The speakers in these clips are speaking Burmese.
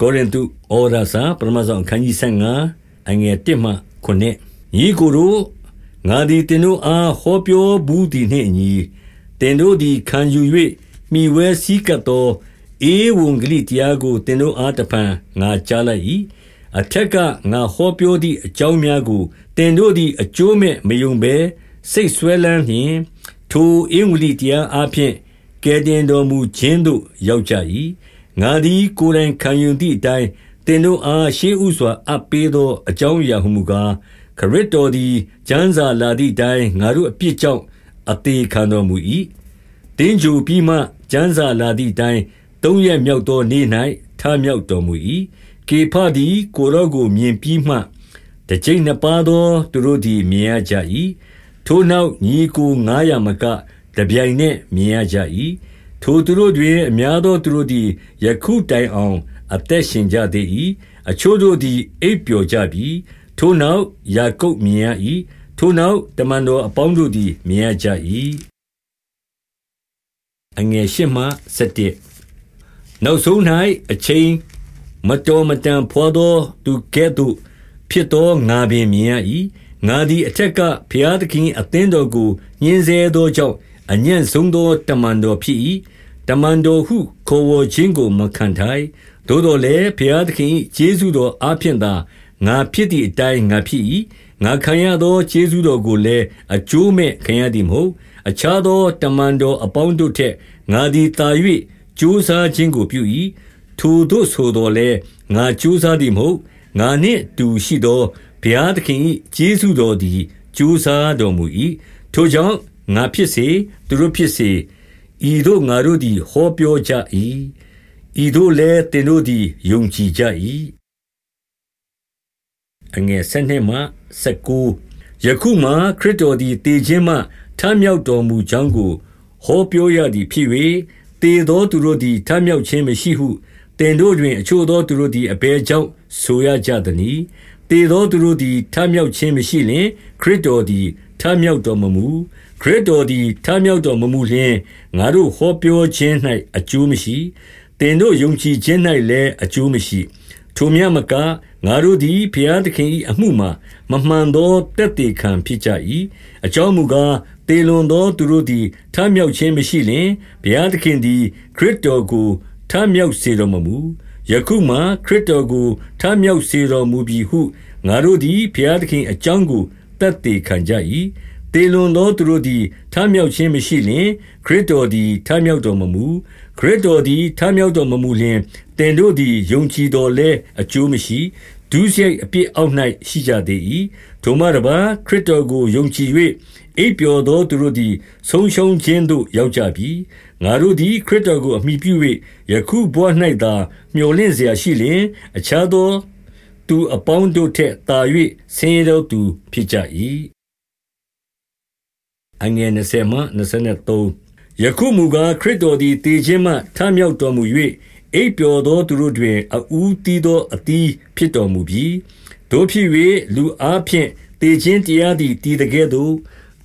ကောရိန္သုဩရစာပထမဆုံးအခန်းကြီး15အငယ်1မှ9ညီကိုတို့ငါသည်တင်တို့အားဟောပြောဘူးသည်နှင့်အညီတင်တို့သည်ခံယူ၍မိဝဲစည်းကပ်သောဧဝံဂေလိတရားကိုတင်တို့အားတဖန်ငါကြားလိုက်၏အထက်ကငါဟောပြောသည့်အကြောင်းများကိုတင်တို့သည်အကျိုးမဲ့မယုံဘဲစိတ်ဆွဲလန်းနှင့်ထိုဧဝံဂေလိတရားအဖျင်ကဲတင်တော်မူခြင်းသို့ရောက်ကြ၏ ငါသည်ကိုယ်တိုင်ခံယူသည့်အတိုင်းတင်တို့အားရှေးဥစွာအပ်ပေးသောအကြောင်းအရာဟုမူကားခရစ်တော်သည်ကျမ်းစာလာသည့်အတိုင်းငါတို့အပြစ်ကြောင့်အသေးခံတော်မူ၏တင်းကြိုပြီးမှကျမ်းစာလာသည့်အတိုင်းသုံးရက်မြောက်သောနေ့၌ထမြောက်တော်မူ၏ကေဖသည်ကိုရောကိုမြင်ပြီးမှတကြိမ်နှစ်ပါးသောသူတို့သည်မြင်ရကြ၏ထိုနောက်ညီကို900မကတပြိုင်နက်မြင်ရကြ၏ ထိုသူတို့တွင် အများသောသူတို့သည် ယခုတိုင်အောင် အသက်ရှင်ကြသေး၏အချို့တို့သည် အိပ်ပျော်ကြပြီ ထိုနောက်ယာကုပ်မြင်ရ၏ထိုနောက် တမန်တော်အပေါင်းတို့သည် မြင်ရကြ၏အငယ်ရှမှ7နောက်ဆုံး၌အချိန်မတော်မတန်ဖွာသော သူကဲ့သို့ဖြစ်သော ငါပင်မြင်ရ၏ငါသည် အထက်က ဘုရားသခင် အသင်းတော်ကို ညှင်းဆဲသောကြောင့် အညံ့ဆုံးသော တမန်တော်ဖြစ်၏ တမန်တော်ဟု ခေါ်ဝေါ်ခြင်းကို မခံထိုက် သို့တော်လည်း ဘုရားသခင်ကျေးဇူးတော်အားဖြင့်သာ ငါဖြစ်သည့်အတိုင်း ငါဖြစ်၏ငါခံရသော ကျေးဇူးတော်ကိုလည်း အကျိုးမဲ့ခံရသည်မဟုတ် အခြားသော တမန်တော်အပေါင်းတို့ထက် ငါသည်တာ၍ကြိုးစားခြင်းကိုပြု၏ထိုတို့ဆိုတော်လဲငါကြိုးစားသည်မဟုတ် ငါနှင့်တူရှိသော ဘုရားသခင်၏ကျေးဇူးတော်သည် ကြိုးစားတော်မူ၏ထိုကြောင့် ငါဖြစ်စေ သူတို့ဖြစ်စေ ဤသို့ငါတို့သည် ဟောပြောကြ၏ဤသို့လည်းသင်တို့သည်ယုံကြည်ကြ၏အငယ်၁၂မှ၁၉ယခုမှခရစ်တော်သည်တည်ခြင်းမှထမြောက်တော်မူကြောင်းကို ဟောပြောရသည်ဖြစ်၍တည်သောသူတို့သည်ထမြောက်ခြင်းမရှိဟုတင်တို့တွင်အချို့သောသူတို့သည်အဘယ်ကြောင့်ဆိုရကြသနည်းတည်သောသူတို့သည်ထမြောက်ခြင်းမရှိလျှင်ခရစ်တော်သည် ထမြောက်တော်မမူခရစ်တော်သည်ထမြောက်တော်မမူလျှင်ငါတို့ဟောပြောခြင်း၌အကျိုးမရှိတင်တို့ယုံကြည်ခြင်း၌လည်းအကျိုးမရှိထိုမြတ်မကငါတို့သည်ဘုရားသခင်၏အမှုမှာမမှန်သောတက်တေခံဖြစ်ကြ၏အကြောင်းမူကားတေလွန်သောသူတို့သည်ထမြောက်ခြင်းမရှိလျှင်ဘုရားသခင်သည်ခရစ်တော်ကိုထမြောက်စေတော်မမူယခုမှခရစ်တော်ကိုထမြောက်စေတော်မူပြီဟုငါတို့သည်ဘုရားသခင်အကြောင်းကို တက်တေခံကြ၏တေလွန်သောသူတို့သည်ထမြောက်ခြင်းမရှိလျှင်ခရစ်တော်သည်ထမြောက်တော်မမူခရစ်တော်သည်ထမြောက်တော်မမူလျှင်တင်တို့သည်ယုံကြည်တော်လဲအကျိုးမရှိဒုစရိုက်အပြစ်အောက်၌ရှိကြသေး၏ထိုမှတပါခရစ်တော်ကိုယုံကြည်၍အိပ်ပျော်သောသူတို့သည်ဆုံးရှုံးခြင်းသို့ရောက်ကြပြီငါတို့သည်ခရစ်တော်ကိုအမိပြု၍ယခုဘဝ၌သာမျှော်လင့်เสียရှိလျင်အခြားသော သူအပေါင်းတို့ထက်သာ၍ဆင်းရဲသောသူဖြစ်ကြ၏အငယ်20မှ23ယခုမူကား ခရစ်တော်သည်တည်ခြင်းမှ ထမြောက်တော်မူ၍အိပ်ပျော်သောသူတို့တွင် အဦးသီးသော အသီးဖြစ်တော်မူပြီ။သို့ဖြစ်၍လူအားဖြင့် သေခြင်းတရားသည် တည်သကဲ့သို့၊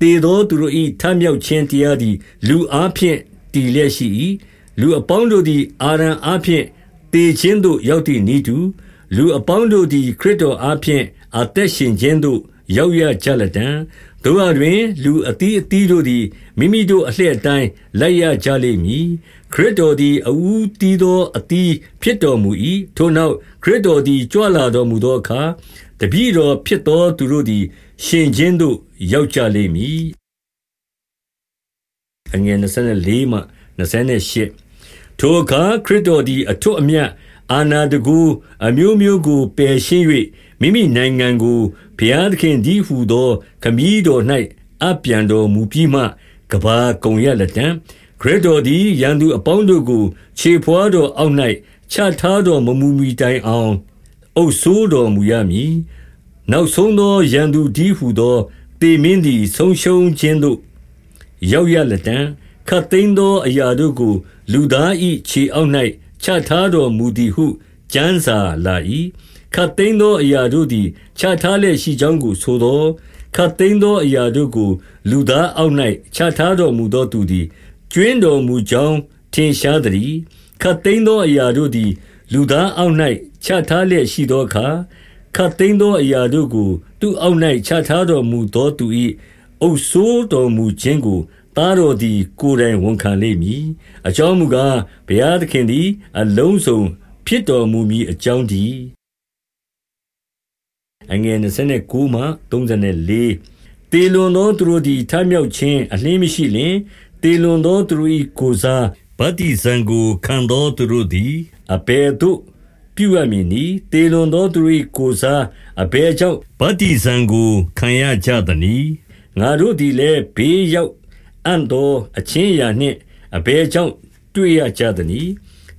သေသောသူတို့၏ထမြောက်ခြင်းတရားသည် လူအားဖြင့် တည်လျက်ရှိ၏။လူအပေါင်းတို့သည် အာဒံအားဖြင့် သေခြင်းသို့ ရောက်သည်နည်းတူ၊ လူအပေါင်းတို့သည် ခရစ်တော်အားဖြင့် အသက်ရှင်ခြင်းသို့ ရောက်ရကြလတံ့။သို့ရာတွင် လူအသီးအသီးတို့သည် မိမိတို့အလှည့်အတိုင်း လိုက်ရကြလိမ့်မည် ခရစ်တော်သည် အဦးသီးသော အသီးဖြစ်တော်မူ၏။ထိုနောက် ခရစ်တော်သည် ကြွလာတော်မူသောအခါ၊တပည့်တော်ဖြစ်သောသူတို့သည် ရှင်ခြင်းသို့ ရောက်ကြလိမ့်မည်။ထိုအခါ ခရစ်တော်သည် အထွဋ်အမြတ်၊ အာဏာတန်ခိုးအမျိုးမျိုးကိုပယ်ရှင်း၍မိမိနိုင်ငံကိုဘုရားသခင်တည်းဟူသော ခမည်းတော်၌အပ်ပြန်တော်မူပြီးမှကမ္ဘာကုန်ရလတံ့ခရစ်တော်သည်ရန်သူအပေါင်းတို့ကို ခြေဘဝါးတော်အောက်၌ချထားတော်မမူမှီတိုင်အောင် အုပ်စိုးတော်မူရမည်။နောက်ဆုံးသောရန်သူတည်းဟူသောသေမင်းသည်ဆုံးရှုံးခြင်းသို့ရောက်ရလတံ့။ခပ်သိမ်းသောအရာတို့ကို လူသား၏ခြေအောက်၌ ချထားတော်မူသည်ဟုကျမ်းစာလာ၏။ခပ်သိမ်းသောအရာတို့သည်ချထားလျက်ရှိကြောင်းကိုဆိုသော်၊ခပ်သိမ်းသောအရာတို့ကို လူသားအောက်၌ချထားတော်မူသောသူသည်ကြွင်းတော်မူကြောင်းထင်ရှားသတည်းခတ်သိမ်းသောအရာတို့သည် လူသားအောက်၌ချထားလျက်ရှိသောအခါခတ်သိမ်းသောအရာတို့ကို သူ့အောက်၌ချထားတော်မူသောသူ၏အုပ်ဆိုးတော်မူခြင်းကို သားတော်သည် ကိုယ်တိုင်ဝန်ခံလိမ့်မည် အကြောင်းမူကား ဘုရားသခင်သည် အလုံးစုံဖြစ်တော်မူမည်အကြောင်းတည်းအငယ်29မှ34တေလွန်သောသူတို့သည် ထမြောက်ခြင်း အလင်းမရှိလျင်တေလွန်သောသူတို့၏ကိုစားဗတ္တိဇံကို ခံသောသူတို့သည် အဘယ်သို့ပြုရမည်နည်းတေလွန်သောသူတို့၏ကိုစားအဘယ်ကြောင့် ဗတ္တိဇံကို ခံရကြသနည်းငါတို့သည်လည်း ဘေးရောက် အံ့သောအချင်းရာနှင့်အဘယ်ကြောင့်တွေ့ရကြသနည်း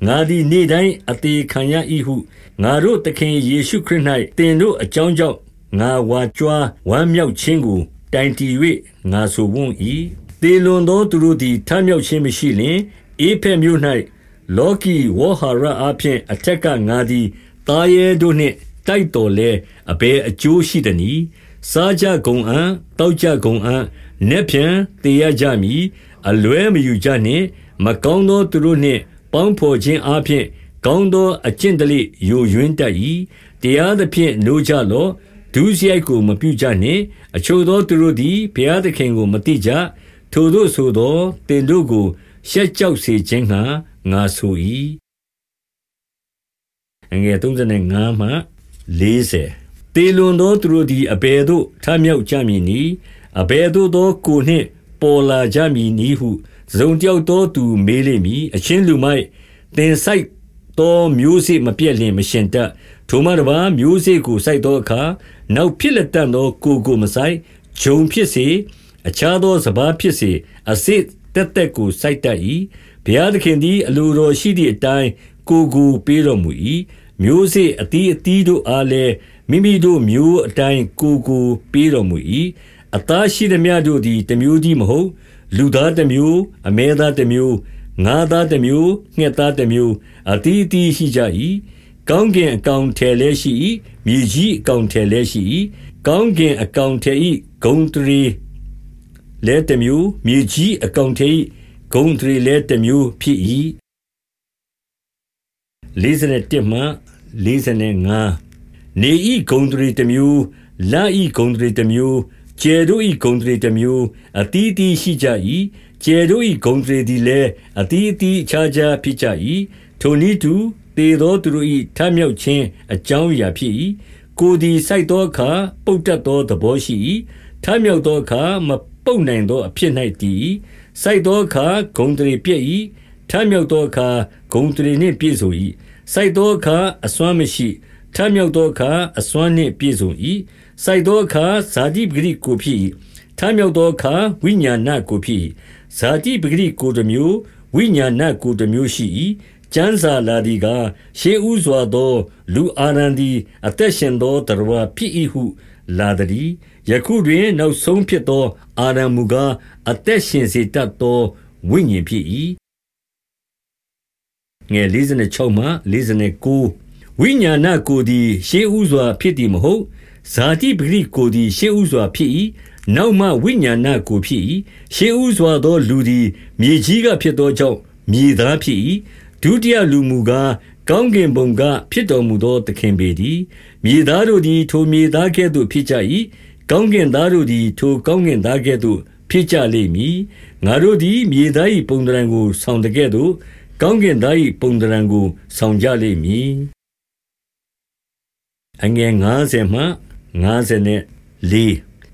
ငါသည်နေ့တိုင်းအသေးခံရ၏ဟုငါတို့သခင်ယေရှုခရစ်၌တင်တို့အကြောင်းကြောင့်ငါဝါကြွားဝမ်းမြောက်ခြင်းကိုတိုင်တည်၍ငါဆိုဝွန်း၏တေလွန်သောသူတို့သည်ထမြောက်ခြင်းမရှိလျင်အေဖက်မြို့၌လောကီဝေါဟာရအဖျင်အထက်ကငါသည်တာရဲတို့နှင့်တိုက်တော်လဲအဘယ်အကျိုးရှိသနည်း စားကြကုန်အံတောက်ကြကုန်အံနက်ဖြန်တည်ရကြမည်အလွဲမယူကြနှင့်မကောင်းသောသူတို့နှင့်ပေါင်းဖော်ခြင်းအဖျင်ကောင်းသောအကျင့်တလိယိုယွင်းတတ်၏တရားသဖြင့်နိုးကြလော့ဒုစရိုက်ကိုမပြုကြနှင့်အချို့သောသူတို့သည်ဘုရားသခင်ကိုမသိကြထိုတို့ဆိုသောတင်တို့ကိုရှက်ကြောက်စေခြင်းငှာငါဆို၏အငယ်35မှ40 တေလွန်သောသူတို့သည် အဘယ်သို့ ထမြောက်ကြမည်နည်း အဘယ်သို့သော ကိုနှင့်ပေါ်လာကြမည်နည်းဟုဇုံတယောက်သောသူမေးလိမ့်မည် အချင်းလူမိုက်တင်ဆိုင်သောမျိုးစေ့မပြည့်လျင် မရှင်တတ် ထိုမှတပါမျိုးစေ့ကို စိုက်သောအခါ နောက်ဖြစ်လက်တန်သော ကိုကိုမဆိုင်ဂျုံဖြစ်စေ အခြားသော စပားဖြစ်စေ အစစ်တက်တက်ကို စိုက်တတ်၏ဘုရားသခင်သည် အလိုတော်ရှိသည့်အတိုင်း ကိုကို ပေးတော်မူ၏မျိုးစေ့အတီးအတီးတို့အားလည်း မိမိတို့မျိုးအတိုင်းကိုကိုပေးတော်မူ၏အသားရှိသည်များတို့သည်တမျိုးကြီးမဟုတ် လူသားတစ်မျိုး အမဲသားတစ်မျိုးငါးသားတစ်မျိုးငှက်သားတစ်မျိုးအတီးတီးရှိကြ၏ကောင်းကင်အကောင်ထဲလဲရှိ၏မြေကြီးအကောင်ထဲလဲရှိ၏ကောင်းကင်အကောင်ထဲ၏ဂုံတရီလဲတစ်မျိုးမြေကြီးအကောင်ထဲ၏ဂုံတရီလဲတစ်မျိုးဖြစ်၏51မှ45 နေဤဂုံတရီတစ်မျိုးလာဤဂုံတရီတစ်မျိုးကျယ်တို့၏ဂုံတရေတစ်မျိုးအတီးတီးရှိကြ၏ကျယ်တို့၏ဂုံတရေသည်လည်းအတီးတီးခြားခြားဖြစ်ကြ၏ထိုနည်းတူတေသောသူတို့၏ထမြောက်ခြင်းအကြောင်းအရာဖြစ်၏ကိုသည်စိုက်သောအခါပုတ်တက်သောသဘောရှိ၏ထမြောက်သောအခါမပုတ်နိုင်သောအဖြစ်၌တည်စိုက်သောအခါဂုံတရေပြည့်၏ထမြောက်သောအခါဂုံတရေနှင့်ပြည့်စုံ၏စိုက်သောအခါအစွမ်းမရှိ ထမြောက်သောအခါအစွမ်းနှင့်ပြည့်စုံ၏စိုက်သောအခါဇာတိပဂရိကိုဖြစ်၏ထမြောက်သောအခါဝိညာဏကိုဖြစ်၏ဇာတိပဂရိကိုတစ်မျိုးဝိညာဏကိုတစ်မျိုးရှိ၏ကျမ်းစာလာဒီကရှေးဥစွာသော လူအာရန်ဒီအသက်ရှင်သောတရဝဖြစ်၏ဟုလာသည်ယခုတွင်နောက်ဆုံးဖြစ်သော အာရန်မူကားအသက်ရှင်စေတတ်သောဝိညာဉ်ဖြစ်၏ငယ်56မှ59 ဝိညာဏကိုသည် ရှေးဥစွာဖြစ်သည်မဟုတ် ဇာတိပဂရိကိုသည် ရှေးဥစွာဖြစ်၏နောက်မှဝိညာဏကိုဖြစ်၏ရှေးဥစွာသောလူသည် မြေကြီးကဖြစ်သောကြောင့် မြေသားဖြစ်၏ဒုတိယလူမူကား ကောင်းကင်ဘုံက ဖြစ်တော်မူသော သခင်ပေသည်မြေသားတို့သည် ထိုမြေသားကဲ့သို့ ဖြစ်ကြ၏ကောင်းကင်သားတို့သည် ထိုကောင်းကင်သားကဲ့သို့ ဖြစ်ကြလိမ့်မည် ငါတို့သည် မြေသား၏ပုံသဏ္ဍာန်ကို ဆောင်တဲ့ကဲ့သို့ ကောင်းကင်သား၏ပုံသဏ္ဍာန်ကို ဆောင်ကြလိမ့်မည် အငယ်90မှ54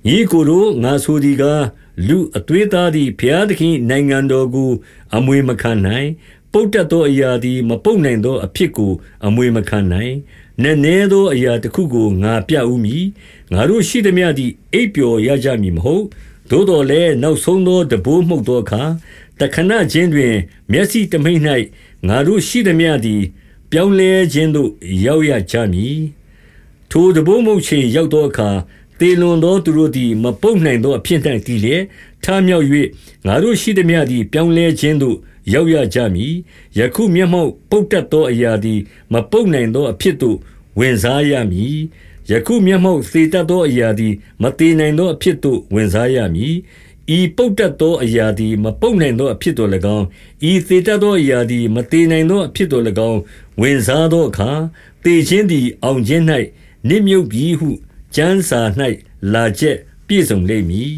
ညီကိုတို့ငါဆိုဒီကားလူအသွေးသားသည်ဘုရားသခင်နိုင်ငံတော်ကို အမွေမခံနိုင်ပုတ်တက်သောအရာသည်မပုတ်နိုင်သောအဖြစ်ကို အမွေမခံနိုင်နည်းနည်းသောအရာတစ်ခုကိုငါပြဥမည်ငါတို့ရှိသည်မြသည်အိပ်ပျော်ရကြမည်မဟုတ်သို့တော်လည်းနောက်ဆုံးသောတဘိုးမှုတ်သောအခါတခဏချင်းတွင် မျက်စိတမိတ်၌ငါတို့ရှိသည်မြသည် ပြောင်းလဲခြင်းသို့ရောက်ရကြမည် ထိုတဘိုးမုတ်ချိန်ရောက်သောအခါတေလွန်သောသူတို့သည်မပုတ်နိုင်သောအဖြစ်၌တည်လျက်ထမြောက်၍ငါတို့ရှိသည်မြသည်ပြောင်းလဲခြင်းသို့ရောက်ရကြမည်ယခုမျက်မှောက်ပုတ်တတ်သောအရာသည်မပုတ်နိုင်သောအဖြစ်သို့ဝင်စားရမည်ယခုမျက်မှောက်သေတတ်သောအရာသည်မသေးနိုင်သောအဖြစ်သို့ဝင်စားရမည်ဤပုတ်တတ်သောအရာသည်မပုတ်နိုင်သောအဖြစ်တော်၎င်းဤသေတတ်သောအရာသည်မသေးနိုင်သောအဖြစ်တော်၎င်းဝင်စားသောအခါသေခြင်းသည်အောင်ခြင်း၌ နစ်မြုပ်ပြီးဟု ကျမ်းစာ၌လာချက်ပြည့်စုံလိမ့်မည်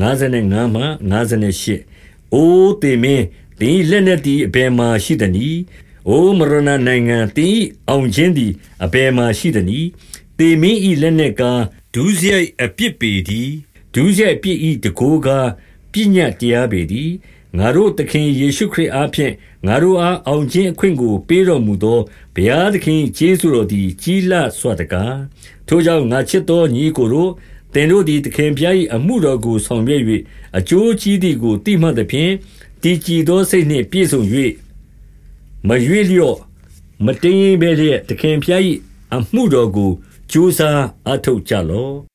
55မှ58အိုးတေမင်းတင်းလက်နဲ့တီအဘယ်မှာရှိသနည်းအိုမရဏနိုင်ငံတင်းအောင်ခြင်းသည်အဘယ်မှာရှိသနည်းတေမင်းဤလက်နဲ့ကားဒုစရိုက်အပြစ်ပေသည်ဒုစရိုက်ပြစ်ဤတကိုးကားပညာတရားပေသည် ငါတို့သခင်ယေရှုခရစ်အားဖြင့်ငါတို့အားအောင်ခြင်းအခွင့်ကို ပေးတော်မူသောဘုရားသခင်ကျေးဇူးတော်သည်ကြီးလစွာတကားထိုကြောင့်ငါချစ်သောညီကိုတို့သင်တို့သည်သခင်ဖျား၏အမှုတော်ကိုဆောင်ရွက်၍အကျိုးကြီးသည်ကိုတိမှတ်သဖြင့်တည်ကြည်သောစိတ်နှင့်ပြည့်စုံ၍မရွေ့လျော့မတင်းရင်ပဲလျက်သခင်ဖျား၏အမှုတော်ကိုကြိုးစားအထုတ်ကြလော့